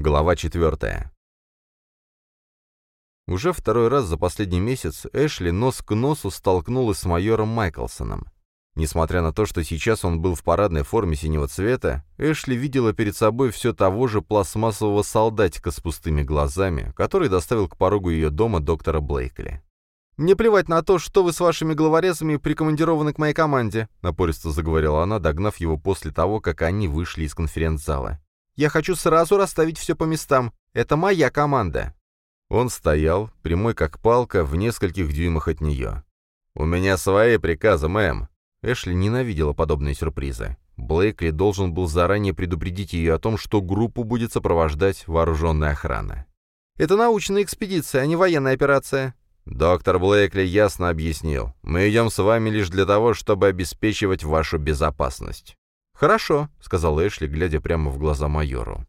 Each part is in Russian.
Глава четвертая. Уже второй раз за последний месяц Эшли нос к носу столкнулась с майором Майклсоном. Несмотря на то, что сейчас он был в парадной форме синего цвета, Эшли видела перед собой все того же пластмассового солдатика с пустыми глазами, который доставил к порогу ее дома доктора Блейкли. «Мне плевать на то, что вы с вашими головорезами прикомандированы к моей команде», напористо заговорила она, догнав его после того, как они вышли из конференц-зала. «Я хочу сразу расставить все по местам. Это моя команда». Он стоял, прямой как палка, в нескольких дюймах от нее. «У меня свои приказы, мэм». Эшли ненавидела подобные сюрпризы. Блейкли должен был заранее предупредить ее о том, что группу будет сопровождать вооруженная охрана. «Это научная экспедиция, а не военная операция. «Доктор Блейкли ясно объяснил. Мы идем с вами лишь для того, чтобы обеспечивать вашу безопасность». «Хорошо», — сказал Эшли, глядя прямо в глаза майору.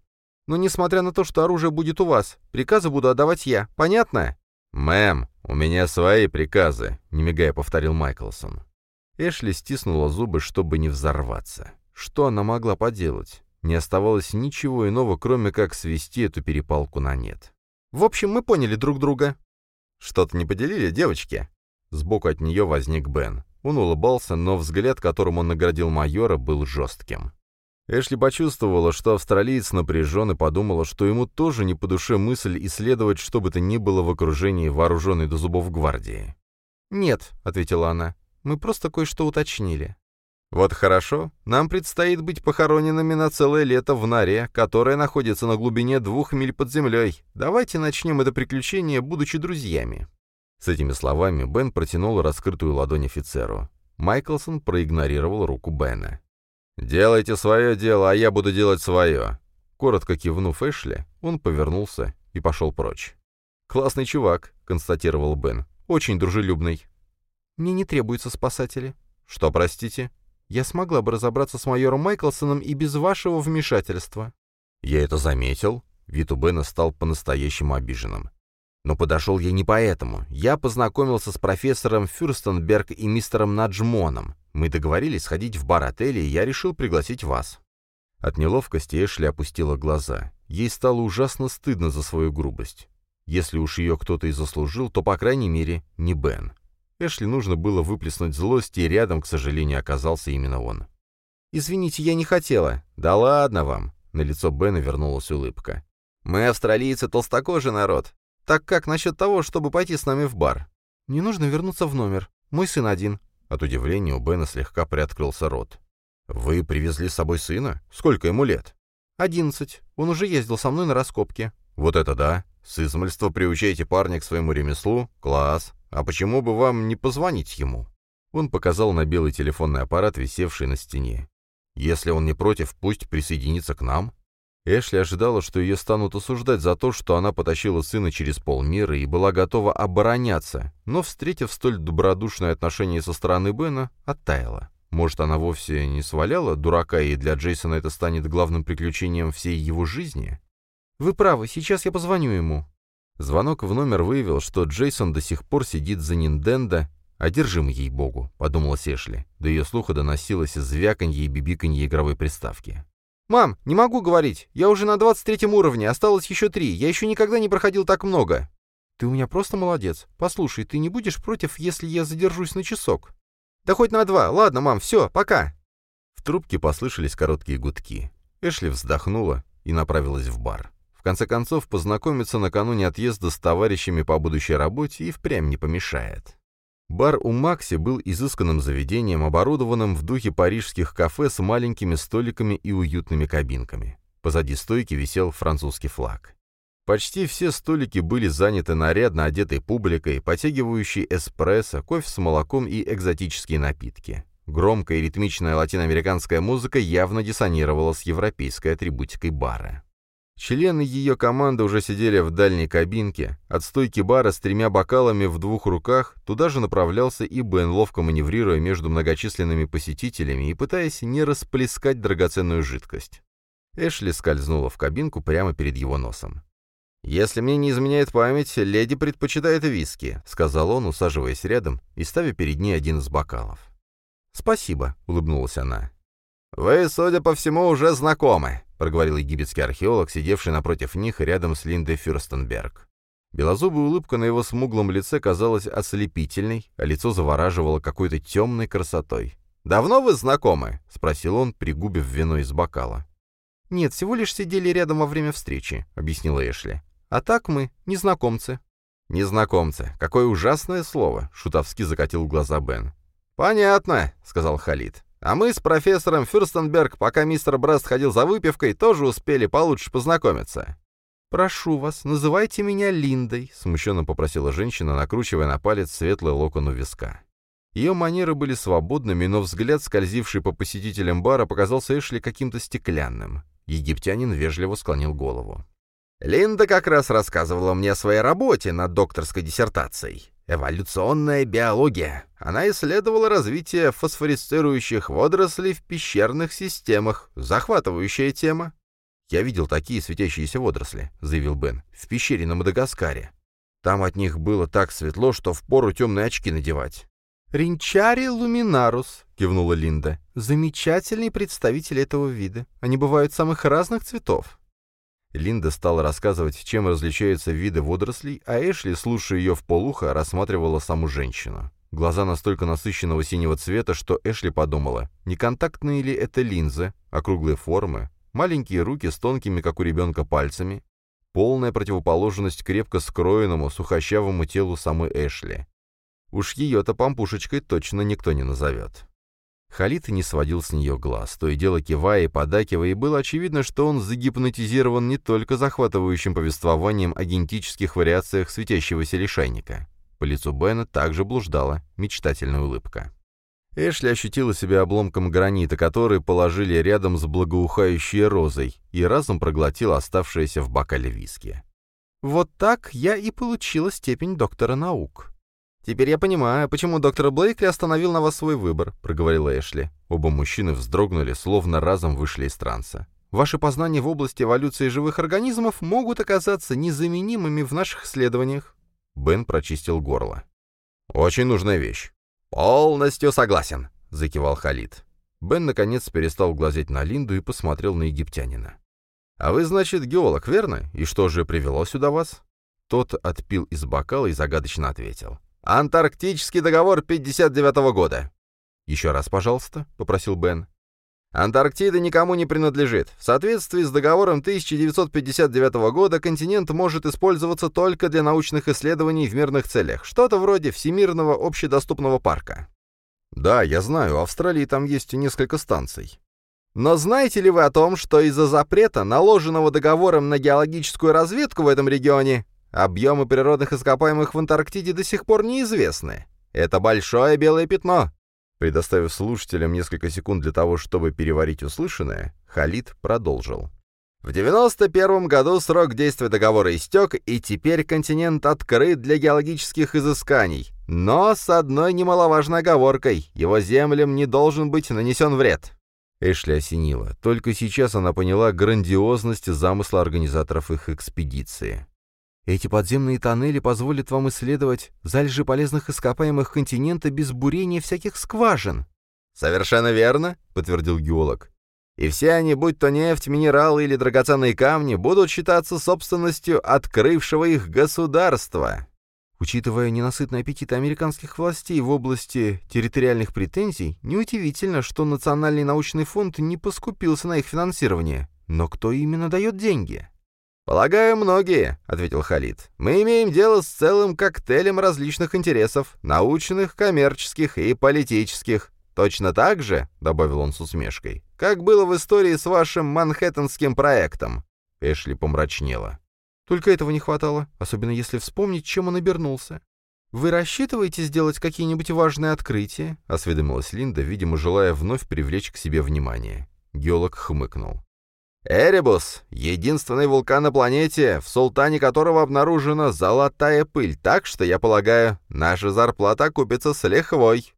«Но несмотря на то, что оружие будет у вас, приказы буду отдавать я. Понятно?» «Мэм, у меня свои приказы», — не мигая повторил Майклсон. Эшли стиснула зубы, чтобы не взорваться. Что она могла поделать? Не оставалось ничего иного, кроме как свести эту перепалку на нет. «В общем, мы поняли друг друга», «Что-то не поделили, девочки?» Сбоку от нее возник Бен. Он улыбался, но взгляд, которым он наградил майора, был жестким. Эшли почувствовала, что австралиец напряжен и подумала, что ему тоже не по душе мысль исследовать что бы то ни было в окружении вооруженной до зубов гвардии. «Нет», — ответила она, — «мы просто кое-что уточнили». «Вот хорошо. Нам предстоит быть похороненными на целое лето в норе, которая находится на глубине двух миль под землей. Давайте начнем это приключение, будучи друзьями». С этими словами Бен протянул раскрытую ладонь офицеру. Майклсон проигнорировал руку Бена. «Делайте свое дело, а я буду делать свое». Коротко кивнув Эшли, он повернулся и пошел прочь. «Классный чувак», — констатировал Бен. «Очень дружелюбный». «Мне не требуются спасатели». «Что, простите?» Я смогла бы разобраться с майором Майклсоном и без вашего вмешательства». «Я это заметил». Вид у Бена стал по-настоящему обиженным. Но подошел я не поэтому. Я познакомился с профессором Фюрстенберг и мистером Наджмоном. Мы договорились сходить в бар отеля, и я решил пригласить вас». От неловкости Эшли опустила глаза. Ей стало ужасно стыдно за свою грубость. Если уж ее кто-то и заслужил, то, по крайней мере, не Бен. Эшли нужно было выплеснуть злость, и рядом, к сожалению, оказался именно он. «Извините, я не хотела». «Да ладно вам». На лицо Бена вернулась улыбка. «Мы, австралийцы, толстокожий народ. Так как насчет того, чтобы пойти с нами в бар?» «Не нужно вернуться в номер. Мой сын один». От удивления у Бена слегка приоткрылся рот. «Вы привезли с собой сына? Сколько ему лет?» «Одиннадцать. Он уже ездил со мной на раскопки». «Вот это да! С измольства приучаете парня к своему ремеслу? Класс! «А почему бы вам не позвонить ему?» Он показал на белый телефонный аппарат, висевший на стене. «Если он не против, пусть присоединится к нам». Эшли ожидала, что ее станут осуждать за то, что она потащила сына через полмира и была готова обороняться, но, встретив столь добродушное отношение со стороны Бена, оттаяла. Может, она вовсе не сваляла дурака, и для Джейсона это станет главным приключением всей его жизни? «Вы правы, сейчас я позвоню ему», Звонок в номер выявил, что Джейсон до сих пор сидит за Нинденда, одержим ей-богу, подумала Сешли. До ее слуха доносилось звяканье и бибиканье игровой приставки. «Мам, не могу говорить. Я уже на 23 уровне, осталось еще три. Я еще никогда не проходил так много». «Ты у меня просто молодец. Послушай, ты не будешь против, если я задержусь на часок?» «Да хоть на два. Ладно, мам, все, пока». В трубке послышались короткие гудки. Эшли вздохнула и направилась в бар. В конце концов, познакомиться накануне отъезда с товарищами по будущей работе и впрямь не помешает. Бар у Макси был изысканным заведением, оборудованным в духе парижских кафе с маленькими столиками и уютными кабинками. Позади стойки висел французский флаг. Почти все столики были заняты нарядно одетой публикой, потягивающей эспрессо, кофе с молоком и экзотические напитки. Громкая и ритмичная латиноамериканская музыка явно диссонировала с европейской атрибутикой бара. Члены ее команды уже сидели в дальней кабинке. От стойки бара с тремя бокалами в двух руках туда же направлялся и Бен, ловко маневрируя между многочисленными посетителями и пытаясь не расплескать драгоценную жидкость. Эшли скользнула в кабинку прямо перед его носом. «Если мне не изменяет память, леди предпочитает виски», — сказал он, усаживаясь рядом и ставя перед ней один из бокалов. «Спасибо», — улыбнулась она. «Вы, судя по всему, уже знакомы», проговорил египетский археолог, сидевший напротив них рядом с Линдой Фюрстенберг. Белозубая улыбка на его смуглом лице казалась ослепительной, а лицо завораживало какой-то темной красотой. «Давно вы знакомы?» — спросил он, пригубив вино из бокала. «Нет, всего лишь сидели рядом во время встречи», — объяснила Эшли. «А так мы незнакомцы». «Незнакомцы. Какое ужасное слово!» — шутовски закатил глаза Бен. «Понятно», — сказал Халид. «А мы с профессором Фюрстенберг, пока мистер Браст ходил за выпивкой, тоже успели получше познакомиться». «Прошу вас, называйте меня Линдой», — смущенно попросила женщина, накручивая на палец светлый локон у виска. Ее манеры были свободными, но взгляд, скользивший по посетителям бара, показался Эшли каким-то стеклянным. Египтянин вежливо склонил голову. «Линда как раз рассказывала мне о своей работе над докторской диссертацией. Эволюционная биология. Она исследовала развитие фосфорисцирующих водорослей в пещерных системах. Захватывающая тема. «Я видел такие светящиеся водоросли», — заявил Бен, — «в пещере на Мадагаскаре. Там от них было так светло, что впору темные очки надевать». «Ринчари луминарус», — кивнула Линда. «Замечательный представитель этого вида. Они бывают самых разных цветов». Линда стала рассказывать, чем различаются виды водорослей, а Эшли, слушая ее в полухо, рассматривала саму женщину. Глаза настолько насыщенного синего цвета, что Эшли подумала, не контактные ли это линзы, округлые формы, маленькие руки с тонкими, как у ребенка, пальцами, полная противоположность крепко скроенному, сухощавому телу самой Эшли. Уж ее-то помпушечкой точно никто не назовет. Халид не сводил с нее глаз, то и дело кивая и подакивая, и было очевидно, что он загипнотизирован не только захватывающим повествованием о генетических вариациях светящегося лишайника. По лицу Бена также блуждала мечтательная улыбка. Эшли ощутила себя обломком гранита, который положили рядом с благоухающей розой, и разом проглотила оставшееся в бокале виски. «Вот так я и получила степень доктора наук». «Теперь я понимаю, почему доктор Блейкли остановил на вас свой выбор», — проговорила Эшли. Оба мужчины вздрогнули, словно разом вышли из транса. «Ваши познания в области эволюции живых организмов могут оказаться незаменимыми в наших исследованиях». Бен прочистил горло. «Очень нужная вещь. «Полностью согласен», — закивал Халид. Бен, наконец, перестал глазеть на Линду и посмотрел на египтянина. «А вы, значит, геолог, верно? И что же привело сюда вас?» Тот отпил из бокала и загадочно ответил. «Антарктический договор 59-го года». «Еще раз, пожалуйста», — попросил Бен. Антарктида никому не принадлежит. В соответствии с договором 1959 года континент может использоваться только для научных исследований в мирных целях, что-то вроде Всемирного общедоступного парка. Да, я знаю, в Австралии там есть несколько станций. Но знаете ли вы о том, что из-за запрета, наложенного договором на геологическую разведку в этом регионе, объемы природных ископаемых в Антарктиде до сих пор неизвестны? Это большое белое пятно. Предоставив слушателям несколько секунд для того, чтобы переварить услышанное, Халид продолжил. В 91 году срок действия договора истек, и теперь континент открыт для геологических изысканий. Но с одной немаловажной оговоркой – его землям не должен быть нанесен вред. Эшли осенила. Только сейчас она поняла грандиозность замысла организаторов их экспедиции. Эти подземные тоннели позволят вам исследовать залежи полезных ископаемых континента без бурения всяких скважин». «Совершенно верно», — подтвердил геолог. «И все они, будь то нефть, минералы или драгоценные камни, будут считаться собственностью открывшего их государства». Учитывая ненасытный аппетит американских властей в области территориальных претензий, неудивительно, что Национальный научный фонд не поскупился на их финансирование. Но кто именно дает деньги? «Полагаю, многие», — ответил Халид. «Мы имеем дело с целым коктейлем различных интересов, научных, коммерческих и политических. Точно так же, — добавил он с усмешкой, — как было в истории с вашим манхэттенским проектом». Эшли помрачнела. «Только этого не хватало, особенно если вспомнить, чем он обернулся. «Вы рассчитываете сделать какие-нибудь важные открытия?» — осведомилась Линда, видимо, желая вновь привлечь к себе внимание. Геолог хмыкнул. Эребус — единственный вулкан на планете, в султане которого обнаружена золотая пыль, так что, я полагаю, наша зарплата окупится с лихвой.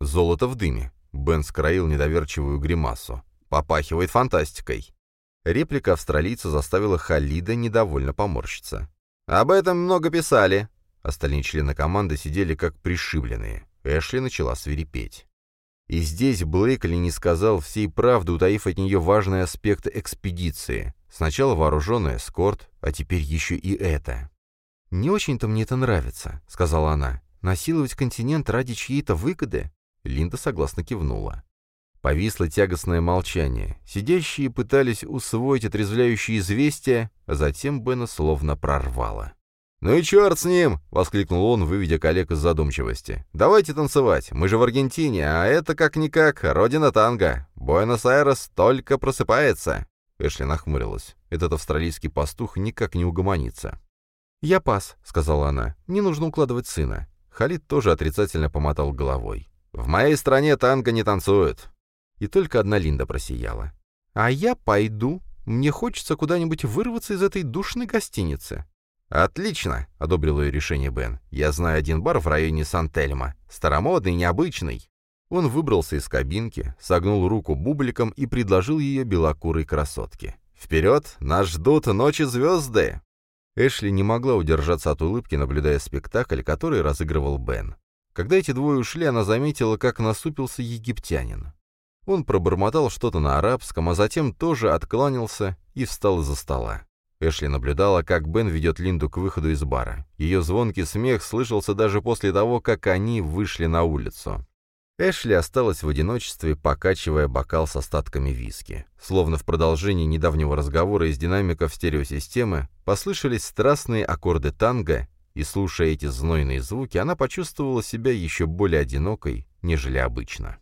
Золото в дыме. Бен скроил недоверчивую гримасу. Попахивает фантастикой. Реплика австралийца заставила Халида недовольно поморщиться. «Об этом много писали». Остальные члены команды сидели как пришибленные. Эшли начала свирепеть. И здесь Блейкли не сказал всей правды, утаив от нее важный аспект экспедиции. Сначала вооруженный эскорт, а теперь еще и это. «Не очень-то мне это нравится», — сказала она. «Насиловать континент ради чьей-то выгоды?» Линда согласно кивнула. Повисло тягостное молчание. Сидящие пытались усвоить отрезвляющие известия, а затем Бена словно прорвало. «Ну и черт с ним!» — воскликнул он, выведя коллег из задумчивости. «Давайте танцевать. Мы же в Аргентине, а это как-никак родина танго. Буэнос-Айрес только просыпается». Эшли нахмурилась. Этот австралийский пастух никак не угомонится. «Я пас», — сказала она. «Не нужно укладывать сына». Халид тоже отрицательно помотал головой. «В моей стране танго не танцуют». И только одна Линда просияла. «А я пойду. Мне хочется куда-нибудь вырваться из этой душной гостиницы». «Отлично!» — одобрил ее решение Бен. «Я знаю один бар в районе Сан-Тельма. Старомодный, необычный». Он выбрался из кабинки, согнул руку бубликом и предложил ее белокурой красотке. «Вперед! Нас ждут ночи звезды!» Эшли не могла удержаться от улыбки, наблюдая спектакль, который разыгрывал Бен. Когда эти двое ушли, она заметила, как насупился египтянин. Он пробормотал что-то на арабском, а затем тоже откланялся и встал из-за стола. Эшли наблюдала, как Бен ведет Линду к выходу из бара. Ее звонкий смех слышался даже после того, как они вышли на улицу. Эшли осталась в одиночестве, покачивая бокал с остатками виски. Словно в продолжении недавнего разговора из динамиков стереосистемы послышались страстные аккорды танго, и, слушая эти знойные звуки, она почувствовала себя еще более одинокой, нежели обычно.